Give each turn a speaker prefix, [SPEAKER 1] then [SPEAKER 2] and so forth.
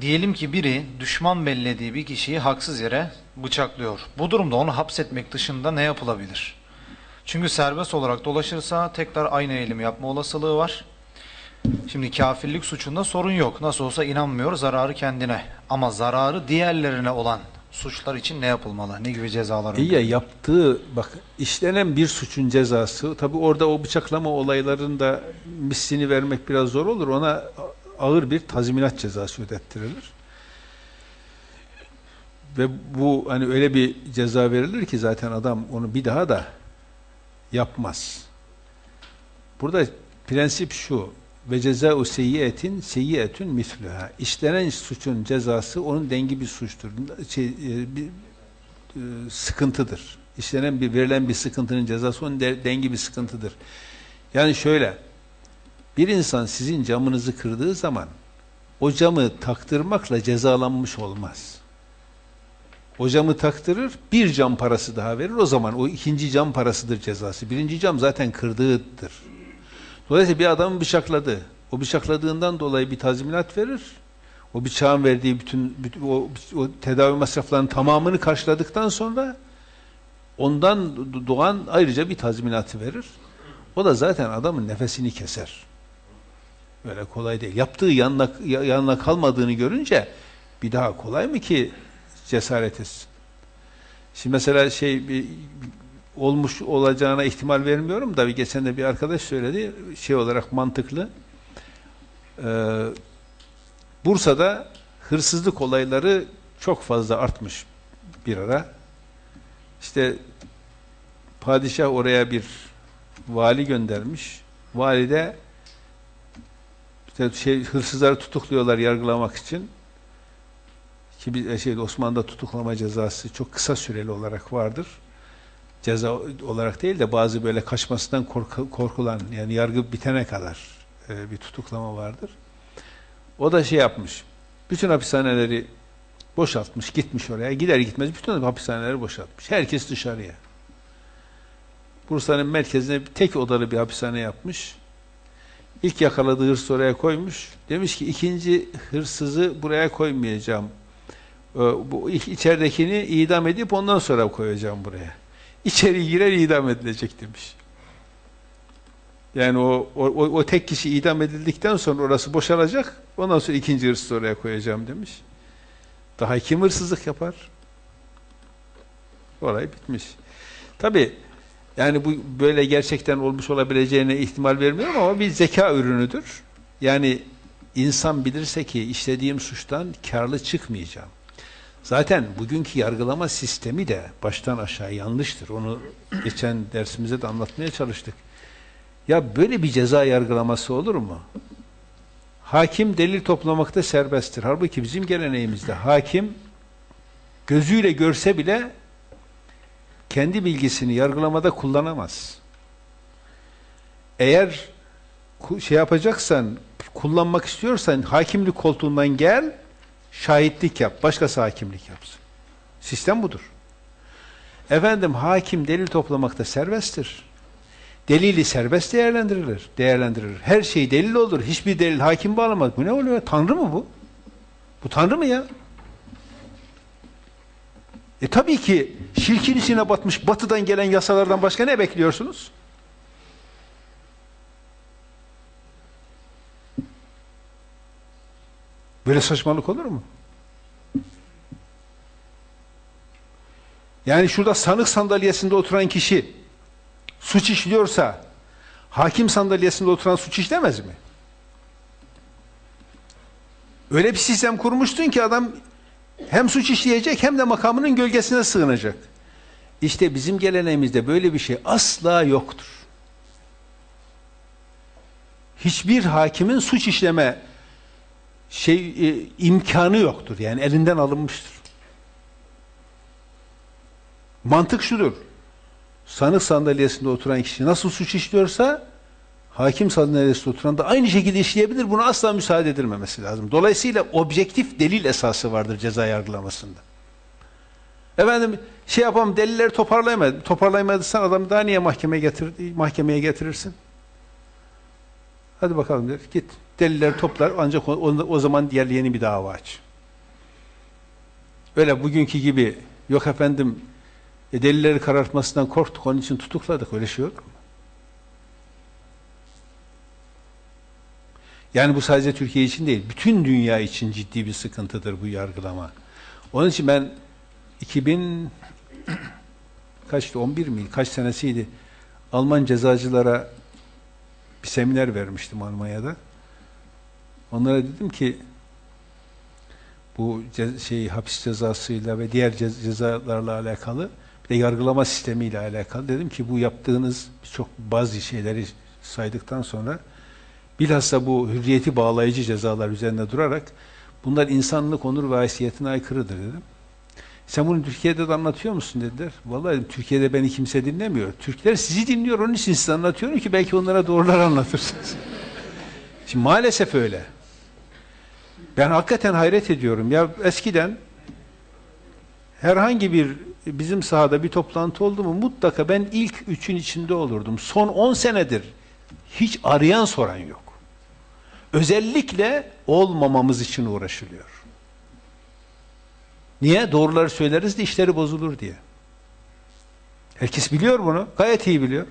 [SPEAKER 1] Diyelim ki biri düşman bellediği bir kişiyi haksız yere bıçaklıyor. Bu durumda onu hapsetmek dışında ne yapılabilir? Çünkü serbest olarak dolaşırsa tekrar aynı eylemi yapma olasılığı var. Şimdi kafirlik suçunda sorun yok. Nasıl olsa inanmıyor zararı kendine. Ama zararı diğerlerine olan suçlar için ne yapılmalı? Ne gibi cezalar
[SPEAKER 2] İyi ya yaptığı bak işlenen bir suçun cezası tabi orada o bıçaklama olaylarında mislini vermek biraz zor olur ona ağır bir tazminat cezası ödettirilir. Ve bu hani öyle bir ceza verilir ki zaten adam onu bir daha da yapmaz. Burada prensip şu ve cezâ'u seyyiyetin seyyiyetün mislüha. İşlenen suçun cezası onun dengi bir suçtur. Şey, e, bir, e, sıkıntıdır. İşlenen bir verilen bir sıkıntının cezası onun de- dengi bir sıkıntıdır. Yani şöyle bir insan sizin camınızı kırdığı zaman o camı taktırmakla cezalanmış olmaz. O camı taktırır, bir cam parası daha verir. O zaman o ikinci cam parasıdır cezası. Birinci cam zaten kırdığıdır. Dolayısıyla bir adamı bıçakladı. O bıçakladığından dolayı bir tazminat verir. O bıçağın verdiği bütün, bütün o, o tedavi masraflarının tamamını karşıladıktan sonra ondan doğan ayrıca bir tazminatı verir. O da zaten adamın nefesini keser. Öyle kolay değil. Yaptığı yanına, yanına kalmadığını görünce bir daha kolay mı ki cesaret etsin? Şimdi mesela şey bir, olmuş olacağına ihtimal vermiyorum da bir geçen de bir arkadaş söyledi şey olarak mantıklı. Ee, Bursa'da hırsızlık olayları çok fazla artmış bir ara. İşte padişah oraya bir vali göndermiş. Valide işte şey hırsızları tutukluyorlar yargılamak için. Ki bir şey Osmanlı'da tutuklama cezası çok kısa süreli olarak vardır. Ceza olarak değil de bazı böyle kaçmasından korku- korkulan yani yargı bitene kadar e, bir tutuklama vardır. O da şey yapmış. Bütün hapishaneleri boşaltmış, gitmiş oraya. Gider gitmez bütün hapishaneleri boşaltmış. Herkes dışarıya. Bursa'nın merkezine tek odalı bir hapishane yapmış. İlk yakaladığı hırsız oraya koymuş. Demiş ki ikinci hırsızı buraya koymayacağım. Ee, Bu içeridekini idam edip ondan sonra koyacağım buraya. İçeri girer idam edilecek demiş. Yani o, o, o tek kişi idam edildikten sonra orası boşalacak. Ondan sonra ikinci hırsızı oraya koyacağım demiş. Daha kim hırsızlık yapar? Olay bitmiş. Tabi yani bu böyle gerçekten olmuş olabileceğine ihtimal vermiyorum ama bir zeka ürünüdür. Yani insan bilirse ki işlediğim suçtan karlı çıkmayacağım. Zaten bugünkü yargılama sistemi de baştan aşağı yanlıştır. Onu geçen dersimizde de anlatmaya çalıştık. Ya böyle bir ceza yargılaması olur mu? Hakim delil toplamakta serbesttir. Halbuki bizim geleneğimizde hakim gözüyle görse bile kendi bilgisini yargılamada kullanamaz. Eğer şey yapacaksan, kullanmak istiyorsan hakimlik koltuğundan gel, şahitlik yap, başkası hakimlik yapsın. Sistem budur. Efendim hakim delil toplamakta serbesttir. Delili serbest değerlendirilir. Değerlendirilir. Her şey delil olur. Hiçbir delil hakim bağlamaz. Bu ne oluyor? Tanrı mı bu? Bu Tanrı mı ya? E tabii ki şirkin içine batmış batıdan gelen yasalardan başka ne bekliyorsunuz? Böyle saçmalık olur mu? Yani şurada sanık sandalyesinde oturan kişi suç işliyorsa hakim sandalyesinde oturan suç işlemez mi? Öyle bir sistem kurmuştun ki adam hem suç işleyecek hem de makamının gölgesine sığınacak. İşte bizim geleneğimizde böyle bir şey asla yoktur. Hiçbir hakimin suç işleme şey e, imkanı yoktur. Yani elinden alınmıştır. Mantık şudur. Sanık sandalyesinde oturan kişi nasıl suç işliyorsa hakim sandalyesinde oturan da aynı şekilde işleyebilir. Buna asla müsaade edilmemesi lazım. Dolayısıyla objektif delil esası vardır ceza yargılamasında. Efendim şey yapalım delilleri toparlayamadı. Toparlayamadıysan adamı daha niye mahkemeye getir mahkemeye getirirsin? Hadi bakalım der. Git. Delilleri toplar ancak o, o zaman diğer yeni bir dava aç. öyle bugünkü gibi yok efendim e, delilleri karartmasından korktuk onun için tutukladık öyle şey yok mu? Yani bu sadece Türkiye için değil, bütün dünya için ciddi bir sıkıntıdır bu yargılama. Onun için ben 2000 kaçtı 11 mi kaç senesiydi Alman cezacılara bir seminer vermiştim Almanya'da. Onlara dedim ki bu ce- şey hapis cezasıyla ve diğer ce- cezalarla alakalı bir de yargılama sistemiyle alakalı dedim ki bu yaptığınız birçok bazı şeyleri saydıktan sonra bilhassa bu hürriyeti bağlayıcı cezalar üzerinde durarak bunlar insanlık onur ve haysiyetine aykırıdır dedim. Sen bunu Türkiye'de de anlatıyor musun dediler. Vallahi Türkiye'de beni kimse dinlemiyor. Türkler sizi dinliyor onun için size anlatıyorum ki belki onlara doğrular anlatırsınız. Şimdi maalesef öyle. Ben hakikaten hayret ediyorum. Ya eskiden herhangi bir bizim sahada bir toplantı oldu mu mutlaka ben ilk üçün içinde olurdum. Son 10 senedir hiç arayan soran yok. Özellikle olmamamız için uğraşılıyor. Niye? Doğruları söyleriz de işleri bozulur diye. Herkes biliyor bunu. Gayet iyi biliyor.